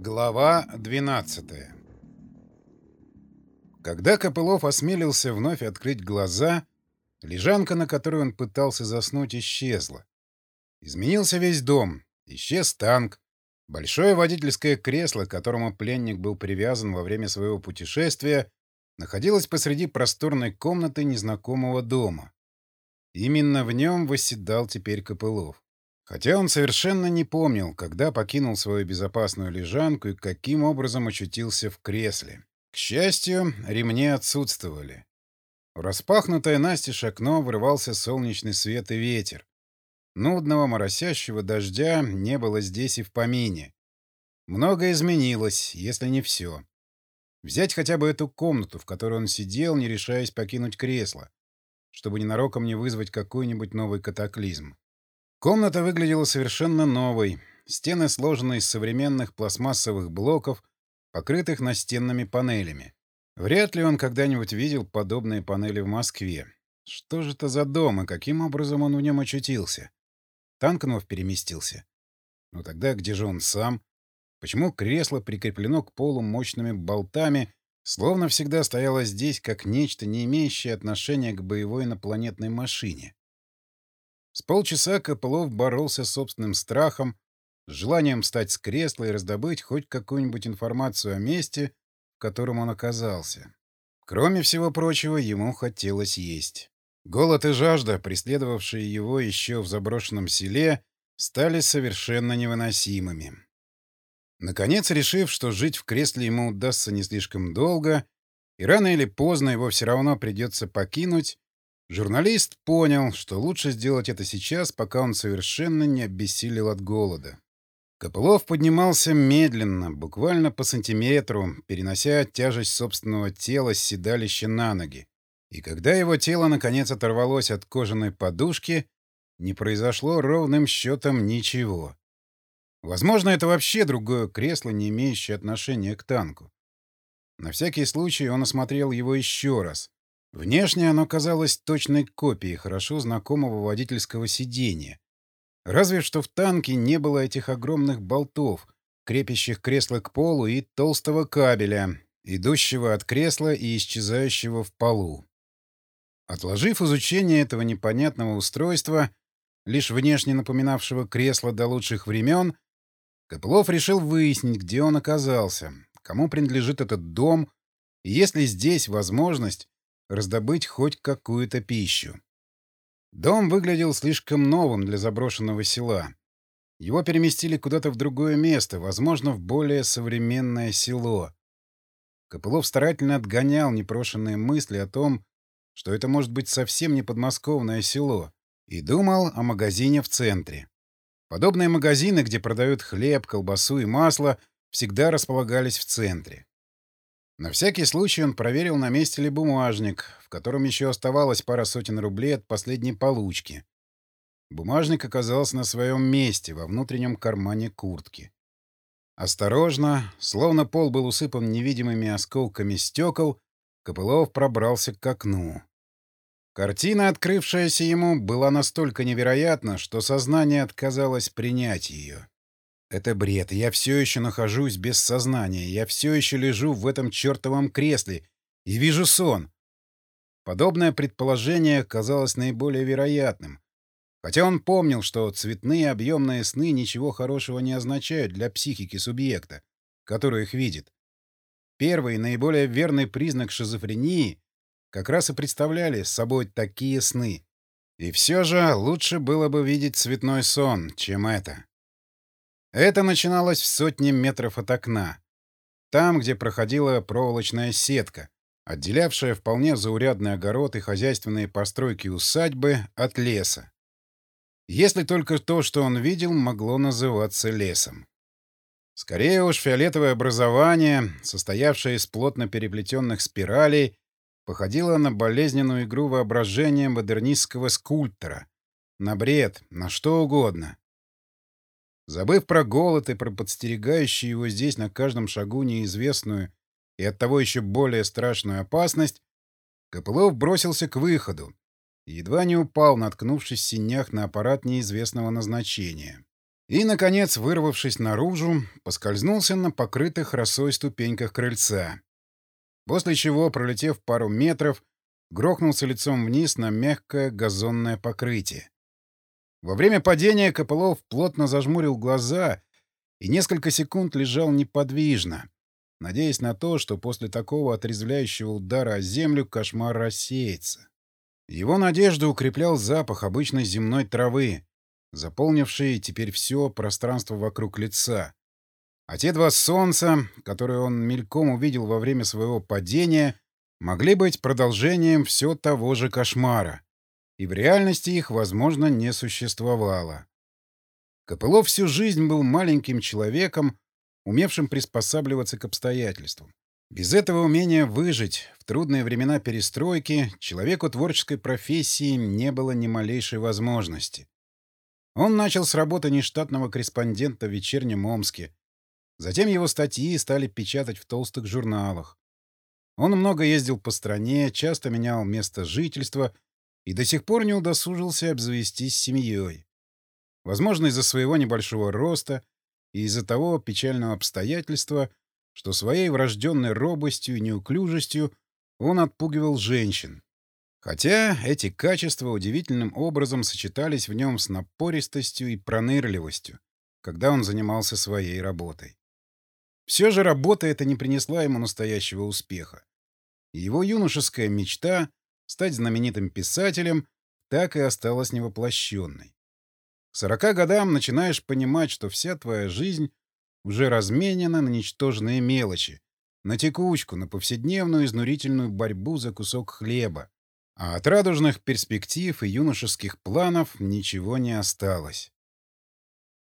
Глава 12 Когда Копылов осмелился вновь открыть глаза, лежанка, на которой он пытался заснуть, исчезла. Изменился весь дом, исчез танк, большое водительское кресло, к которому пленник был привязан во время своего путешествия, находилось посреди просторной комнаты незнакомого дома. Именно в нем восседал теперь Копылов. Хотя он совершенно не помнил, когда покинул свою безопасную лежанку и каким образом очутился в кресле. К счастью, ремни отсутствовали. В распахнутое настежь окно врывался солнечный свет и ветер. Нудного моросящего дождя не было здесь и в помине. Многое изменилось, если не все. Взять хотя бы эту комнату, в которой он сидел, не решаясь покинуть кресло, чтобы ненароком не вызвать какой-нибудь новый катаклизм. Комната выглядела совершенно новой. Стены сложены из современных пластмассовых блоков, покрытых настенными панелями. Вряд ли он когда-нибудь видел подобные панели в Москве. Что же это за дом и каким образом он в нем очутился? Танкнов переместился. Ну тогда где же он сам? Почему кресло прикреплено к полу мощными болтами, словно всегда стояло здесь как нечто, не имеющее отношения к боевой инопланетной машине? С полчаса Копылов боролся с собственным страхом, с желанием встать с кресла и раздобыть хоть какую-нибудь информацию о месте, в котором он оказался. Кроме всего прочего, ему хотелось есть. Голод и жажда, преследовавшие его еще в заброшенном селе, стали совершенно невыносимыми. Наконец, решив, что жить в кресле ему удастся не слишком долго, и рано или поздно его все равно придется покинуть, Журналист понял, что лучше сделать это сейчас, пока он совершенно не обессилел от голода. Копылов поднимался медленно, буквально по сантиметру, перенося тяжесть собственного тела с седалища на ноги. И когда его тело наконец оторвалось от кожаной подушки, не произошло ровным счетом ничего. Возможно, это вообще другое кресло, не имеющее отношения к танку. На всякий случай он осмотрел его еще раз — Внешне оно казалось точной копией хорошо знакомого водительского сиденья. Разве что в танке не было этих огромных болтов, крепящих кресло к полу, и толстого кабеля, идущего от кресла и исчезающего в полу. Отложив изучение этого непонятного устройства, лишь внешне напоминавшего кресло до лучших времен, Копылов решил выяснить, где он оказался, кому принадлежит этот дом, и есть ли здесь возможность раздобыть хоть какую-то пищу. Дом выглядел слишком новым для заброшенного села. Его переместили куда-то в другое место, возможно, в более современное село. Копылов старательно отгонял непрошенные мысли о том, что это может быть совсем не подмосковное село, и думал о магазине в центре. Подобные магазины, где продают хлеб, колбасу и масло, всегда располагались в центре. На всякий случай он проверил, на месте ли бумажник, в котором еще оставалось пара сотен рублей от последней получки. Бумажник оказался на своем месте, во внутреннем кармане куртки. Осторожно, словно пол был усыпан невидимыми осколками стекол, Копылов пробрался к окну. Картина, открывшаяся ему, была настолько невероятна, что сознание отказалось принять ее. Это бред. Я все еще нахожусь без сознания. Я все еще лежу в этом чертовом кресле и вижу сон. Подобное предположение казалось наиболее вероятным. Хотя он помнил, что цветные объемные сны ничего хорошего не означают для психики субъекта, который их видит. Первый и наиболее верный признак шизофрении как раз и представляли собой такие сны. И все же лучше было бы видеть цветной сон, чем это. Это начиналось в сотне метров от окна. Там, где проходила проволочная сетка, отделявшая вполне заурядный огород и хозяйственные постройки усадьбы от леса. Если только то, что он видел, могло называться лесом. Скорее уж, фиолетовое образование, состоявшее из плотно переплетенных спиралей, походило на болезненную игру воображения модернистского скульптора, на бред, на что угодно. Забыв про голод и про подстерегающую его здесь на каждом шагу неизвестную и оттого еще более страшную опасность, Копылов бросился к выходу и едва не упал, наткнувшись в синях на аппарат неизвестного назначения. И, наконец, вырвавшись наружу, поскользнулся на покрытых росой ступеньках крыльца. После чего, пролетев пару метров, грохнулся лицом вниз на мягкое газонное покрытие. Во время падения Копылов плотно зажмурил глаза и несколько секунд лежал неподвижно, надеясь на то, что после такого отрезвляющего удара о землю кошмар рассеется. Его надежду укреплял запах обычной земной травы, заполнивший теперь все пространство вокруг лица. А те два солнца, которые он мельком увидел во время своего падения, могли быть продолжением все того же кошмара. И в реальности их, возможно, не существовало. Копылов всю жизнь был маленьким человеком, умевшим приспосабливаться к обстоятельствам. Без этого умения выжить в трудные времена перестройки человеку творческой профессии не было ни малейшей возможности. Он начал с работы нештатного корреспондента в вечернем Омске. Затем его статьи стали печатать в толстых журналах. Он много ездил по стране, часто менял место жительства и до сих пор не удосужился обзавестись семьей. Возможно, из-за своего небольшого роста и из-за того печального обстоятельства, что своей врожденной робостью и неуклюжестью он отпугивал женщин. Хотя эти качества удивительным образом сочетались в нем с напористостью и пронырливостью, когда он занимался своей работой. Все же работа эта не принесла ему настоящего успеха. И его юношеская мечта — стать знаменитым писателем — так и осталась невоплощенной. К сорока годам начинаешь понимать, что вся твоя жизнь уже разменена на ничтожные мелочи, на текучку, на повседневную изнурительную борьбу за кусок хлеба, а от радужных перспектив и юношеских планов ничего не осталось.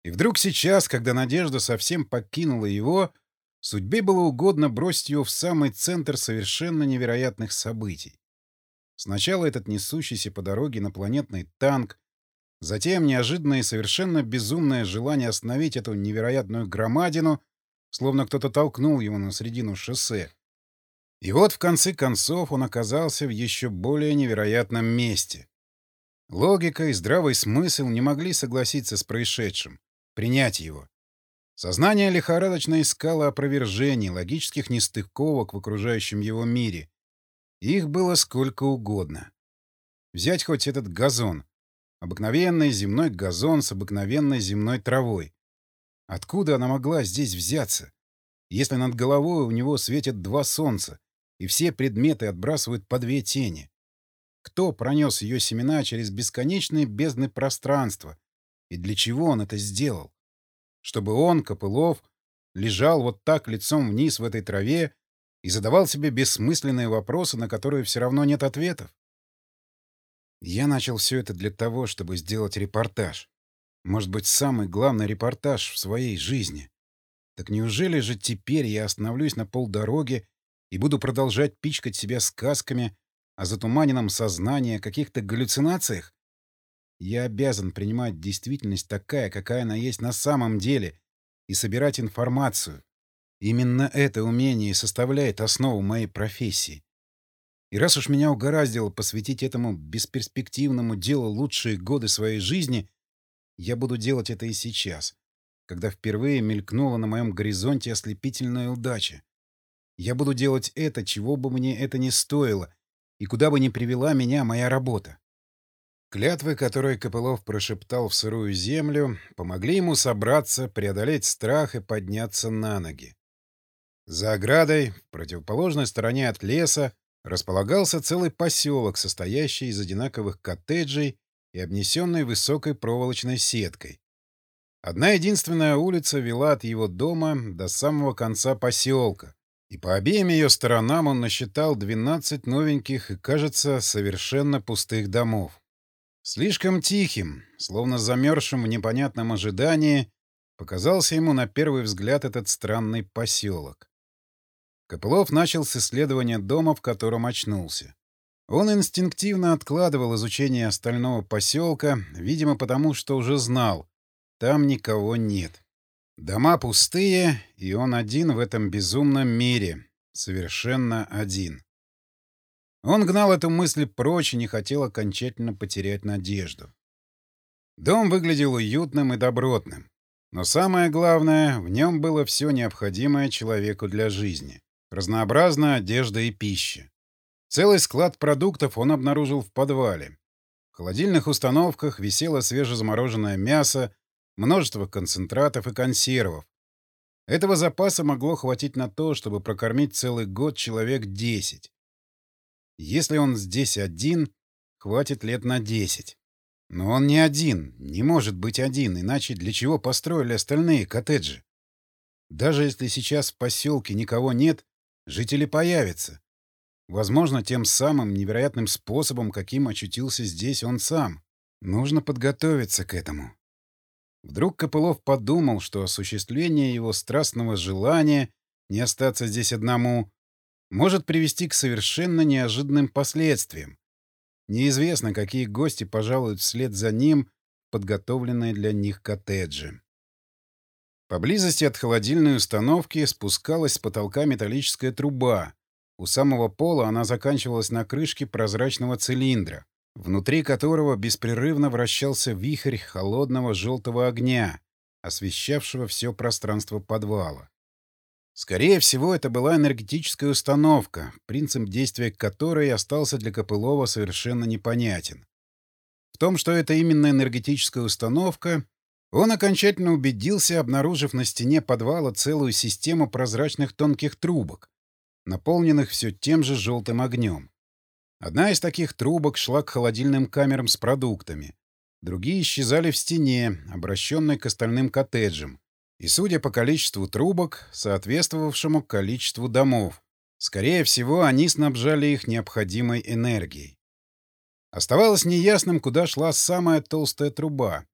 И вдруг сейчас, когда надежда совсем покинула его, судьбе было угодно бросить его в самый центр совершенно невероятных событий. Сначала этот несущийся по дороге инопланетный танк, Затем неожиданное и совершенно безумное желание остановить эту невероятную громадину, словно кто-то толкнул его на середину шоссе. И вот в конце концов он оказался в еще более невероятном месте. Логика и здравый смысл не могли согласиться с происшедшим, принять его. Сознание лихорадочно искало опровержений, логических нестыковок в окружающем его мире. Их было сколько угодно. Взять хоть этот газон — Обыкновенный земной газон с обыкновенной земной травой. Откуда она могла здесь взяться? Если над головой у него светят два солнца, и все предметы отбрасывают по две тени? Кто пронес ее семена через бесконечные бездны пространства? И для чего он это сделал? Чтобы он, Копылов, лежал вот так лицом вниз в этой траве и задавал себе бессмысленные вопросы, на которые все равно нет ответов? Я начал все это для того, чтобы сделать репортаж. Может быть, самый главный репортаж в своей жизни. Так неужели же теперь я остановлюсь на полдороге и буду продолжать пичкать себя сказками о затуманенном сознании, о каких-то галлюцинациях? Я обязан принимать действительность такая, какая она есть на самом деле, и собирать информацию. Именно это умение и составляет основу моей профессии. И раз уж меня угораздило посвятить этому бесперспективному делу лучшие годы своей жизни, я буду делать это и сейчас, когда впервые мелькнула на моем горизонте ослепительная удача. Я буду делать это, чего бы мне это ни стоило, и куда бы ни привела меня моя работа. Клятвы, которые Копылов прошептал в сырую землю, помогли ему собраться, преодолеть страх и подняться на ноги. За оградой, в противоположной стороне от леса, располагался целый поселок, состоящий из одинаковых коттеджей и обнесенный высокой проволочной сеткой. Одна единственная улица вела от его дома до самого конца поселка, и по обеим ее сторонам он насчитал 12 новеньких и, кажется, совершенно пустых домов. Слишком тихим, словно замерзшим в непонятном ожидании, показался ему на первый взгляд этот странный поселок. Копылов начал с исследования дома, в котором очнулся. Он инстинктивно откладывал изучение остального поселка, видимо, потому что уже знал — там никого нет. Дома пустые, и он один в этом безумном мире. Совершенно один. Он гнал эту мысль прочь и не хотел окончательно потерять надежду. Дом выглядел уютным и добротным. Но самое главное, в нем было все необходимое человеку для жизни. Разнообразная одежда и пища. Целый склад продуктов он обнаружил в подвале. В холодильных установках висело свежезамороженное мясо, множество концентратов и консервов. Этого запаса могло хватить на то, чтобы прокормить целый год человек 10. Если он здесь один, хватит лет на 10. Но он не один, не может быть один, иначе для чего построили остальные коттеджи? Даже если сейчас в поселке никого нет, жители появятся. Возможно, тем самым невероятным способом, каким очутился здесь он сам. Нужно подготовиться к этому. Вдруг Копылов подумал, что осуществление его страстного желания не остаться здесь одному может привести к совершенно неожиданным последствиям. Неизвестно, какие гости пожалуют вслед за ним подготовленные для них коттеджи. Поблизости от холодильной установки спускалась с потолка металлическая труба, у самого пола она заканчивалась на крышке прозрачного цилиндра, внутри которого беспрерывно вращался вихрь холодного желтого огня, освещавшего все пространство подвала. Скорее всего, это была энергетическая установка, принцип действия которой остался для Копылова совершенно непонятен. В том, что это именно энергетическая установка, он окончательно убедился, обнаружив на стене подвала целую систему прозрачных тонких трубок, наполненных все тем же желтым огнем. Одна из таких трубок шла к холодильным камерам с продуктами. Другие исчезали в стене, обращенной к остальным коттеджам. И, судя по количеству трубок, соответствовавшему количеству домов, скорее всего, они снабжали их необходимой энергией. Оставалось неясным, куда шла самая толстая труба,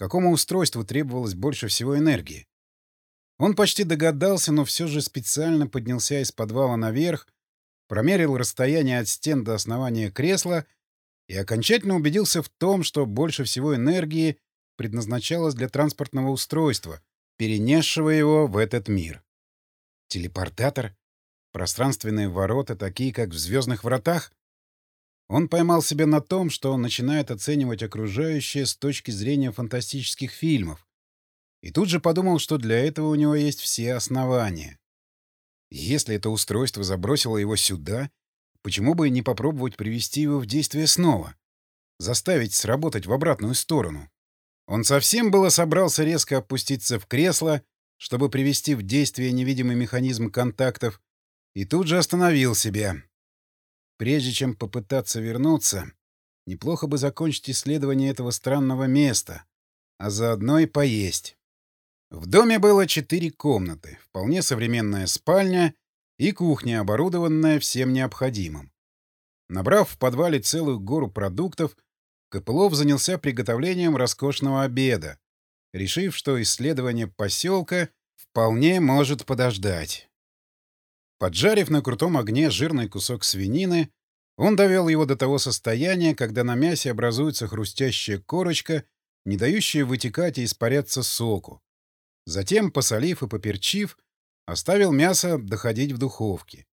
какому устройству требовалось больше всего энергии. Он почти догадался, но все же специально поднялся из подвала наверх, промерил расстояние от стен до основания кресла и окончательно убедился в том, что больше всего энергии предназначалось для транспортного устройства, перенесшего его в этот мир. Телепортатор? Пространственные ворота, такие как в «Звездных вратах»? Он поймал себя на том, что он начинает оценивать окружающее с точки зрения фантастических фильмов, и тут же подумал, что для этого у него есть все основания. Если это устройство забросило его сюда, почему бы не попробовать привести его в действие снова? Заставить сработать в обратную сторону? Он совсем было собрался резко опуститься в кресло, чтобы привести в действие невидимый механизм контактов, и тут же остановил себя. Прежде чем попытаться вернуться, неплохо бы закончить исследование этого странного места, а заодно и поесть. В доме было четыре комнаты, вполне современная спальня и кухня, оборудованная всем необходимым. Набрав в подвале целую гору продуктов, Копылов занялся приготовлением роскошного обеда, решив, что исследование поселка вполне может подождать. Поджарив на крутом огне жирный кусок свинины, он довел его до того состояния, когда на мясе образуется хрустящая корочка, не дающая вытекать и испаряться соку. Затем, посолив и поперчив, оставил мясо доходить в духовке.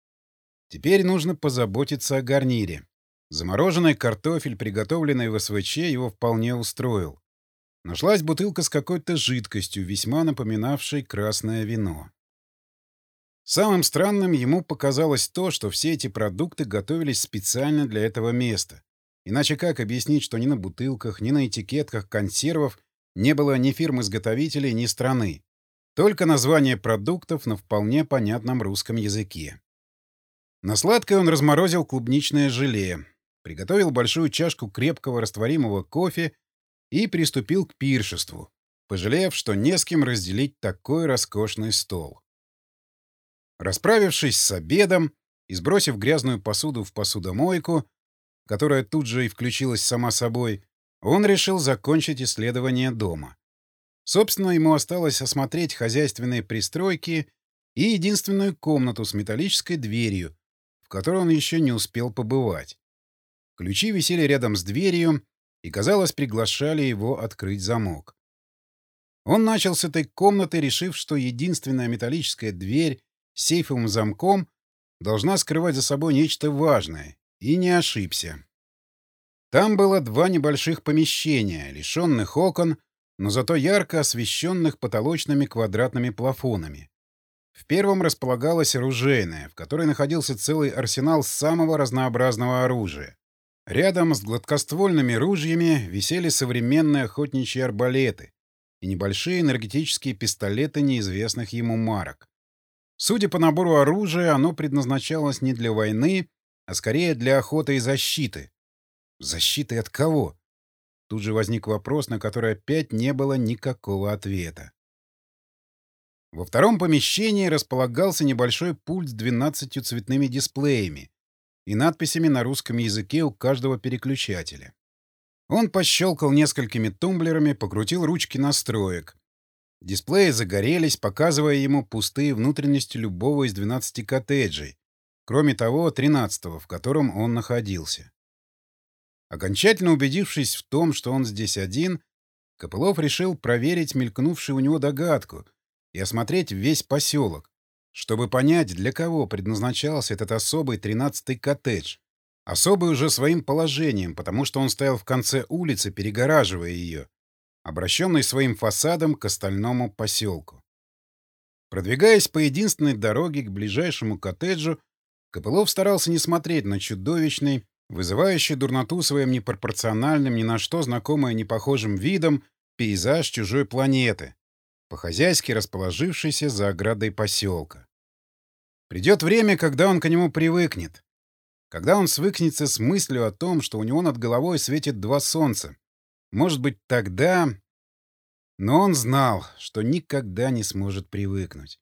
Теперь нужно позаботиться о гарнире. Замороженный картофель, приготовленный в СВЧ, его вполне устроил. Нашлась бутылка с какой-то жидкостью, весьма напоминавшей красное вино. Самым странным ему показалось то, что все эти продукты готовились специально для этого места. Иначе как объяснить, что ни на бутылках, ни на этикетках консервов не было ни фирм-изготовителей, ни страны? Только название продуктов на вполне понятном русском языке. На сладкое он разморозил клубничное желе, приготовил большую чашку крепкого растворимого кофе и приступил к пиршеству, пожалев, что не с кем разделить такой роскошный стол. Расправившись с обедом и сбросив грязную посуду в посудомойку, которая тут же и включилась сама собой, он решил закончить исследование дома. Собственно, ему осталось осмотреть хозяйственные пристройки и единственную комнату с металлической дверью, в которой он еще не успел побывать. Ключи висели рядом с дверью и, казалось, приглашали его открыть замок. Он начал с этой комнаты, решив, что единственная металлическая дверь сейфовым замком должна скрывать за собой нечто важное, и не ошибся. Там было два небольших помещения, лишенных окон, но зато ярко освещенных потолочными квадратными плафонами. В первом располагалась оружейная, в которой находился целый арсенал самого разнообразного оружия. Рядом с гладкоствольными ружьями висели современные охотничьи арбалеты и небольшие энергетические пистолеты неизвестных ему марок. Судя по набору оружия, оно предназначалось не для войны, а скорее для охоты и защиты. Защиты от кого? Тут же возник вопрос, на который опять не было никакого ответа. Во втором помещении располагался небольшой пульт с 12 цветными дисплеями и надписями на русском языке у каждого переключателя. Он пощелкал несколькими тумблерами, покрутил ручки настроек. Дисплеи загорелись, показывая ему пустые внутренности любого из 12 коттеджей, кроме того 13 в котором он находился. Окончательно убедившись в том, что он здесь один, Копылов решил проверить мелькнувшую у него догадку и осмотреть весь поселок, чтобы понять, для кого предназначался этот особый тринадцатый коттедж. Особый уже своим положением, потому что он стоял в конце улицы, перегораживая ее, обращенный своим фасадом к остальному поселку. Продвигаясь по единственной дороге к ближайшему коттеджу, Копылов старался не смотреть на чудовищный, вызывающий дурноту своим непропорциональным, ни на что знакомое непохожим видом, пейзаж чужой планеты, по-хозяйски расположившийся за оградой поселка. Придет время, когда он к нему привыкнет. Когда он свыкнется с мыслью о том, что у него над головой светит два солнца. Может быть, тогда... Но он знал, что никогда не сможет привыкнуть.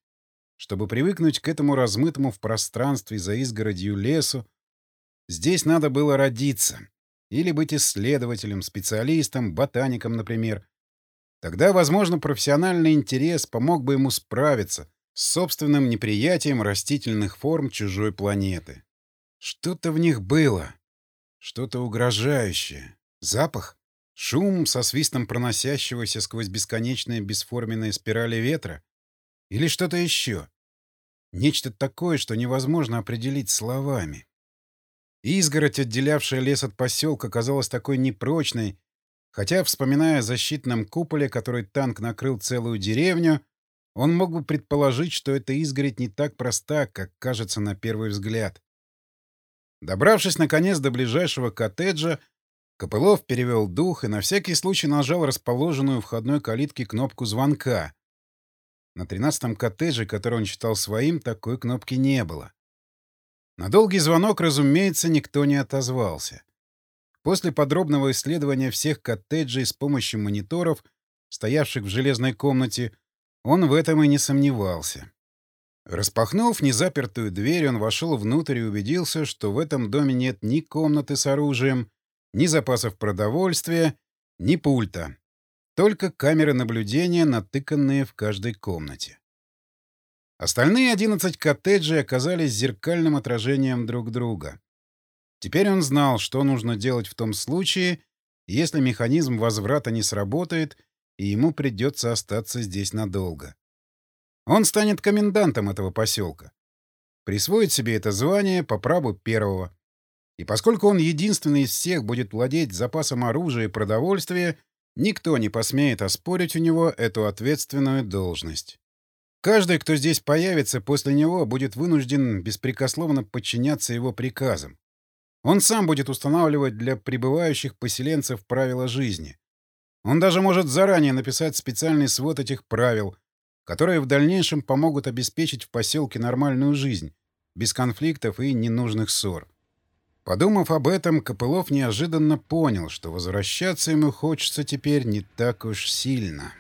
Чтобы привыкнуть к этому размытому в пространстве за изгородью лесу, Здесь надо было родиться. Или быть исследователем, специалистом, ботаником, например. Тогда, возможно, профессиональный интерес помог бы ему справиться с собственным неприятием растительных форм чужой планеты. Что-то в них было. Что-то угрожающее. Запах? Шум со свистом проносящегося сквозь бесконечные бесформенные спирали ветра? Или что-то еще? Нечто такое, что невозможно определить словами. Изгородь, отделявшая лес от поселка, казалась такой непрочной, хотя, вспоминая о защитном куполе, который танк накрыл целую деревню, он мог бы предположить, что эта изгородь не так проста, как кажется на первый взгляд. Добравшись, наконец, до ближайшего коттеджа, Копылов перевел дух и на всякий случай нажал расположенную в входной калитке кнопку звонка. На тринадцатом коттедже, который он считал своим, такой кнопки не было. На долгий звонок, разумеется, никто не отозвался. После подробного исследования всех коттеджей с помощью мониторов, стоявших в железной комнате, он в этом и не сомневался. Распахнув незапертую дверь, он вошел внутрь и убедился, что в этом доме нет ни комнаты с оружием, ни запасов продовольствия, ни пульта. Только камеры наблюдения, натыканные в каждой комнате. Остальные 11 коттеджей оказались зеркальным отражением друг друга. Теперь он знал, что нужно делать в том случае, если механизм возврата не сработает, и ему придется остаться здесь надолго. Он станет комендантом этого поселка. Присвоит себе это звание по праву первого. И поскольку он единственный из всех будет владеть запасом оружия и продовольствия, никто не посмеет оспорить у него эту ответственную должность. Каждый, кто здесь появится после него, будет вынужден беспрекословно подчиняться его приказам. Он сам будет устанавливать для прибывающих поселенцев правила жизни. Он даже может заранее написать специальный свод этих правил, которые в дальнейшем помогут обеспечить в поселке нормальную жизнь, без конфликтов и ненужных ссор. Подумав об этом, Копылов неожиданно понял, что возвращаться ему хочется теперь не так уж сильно.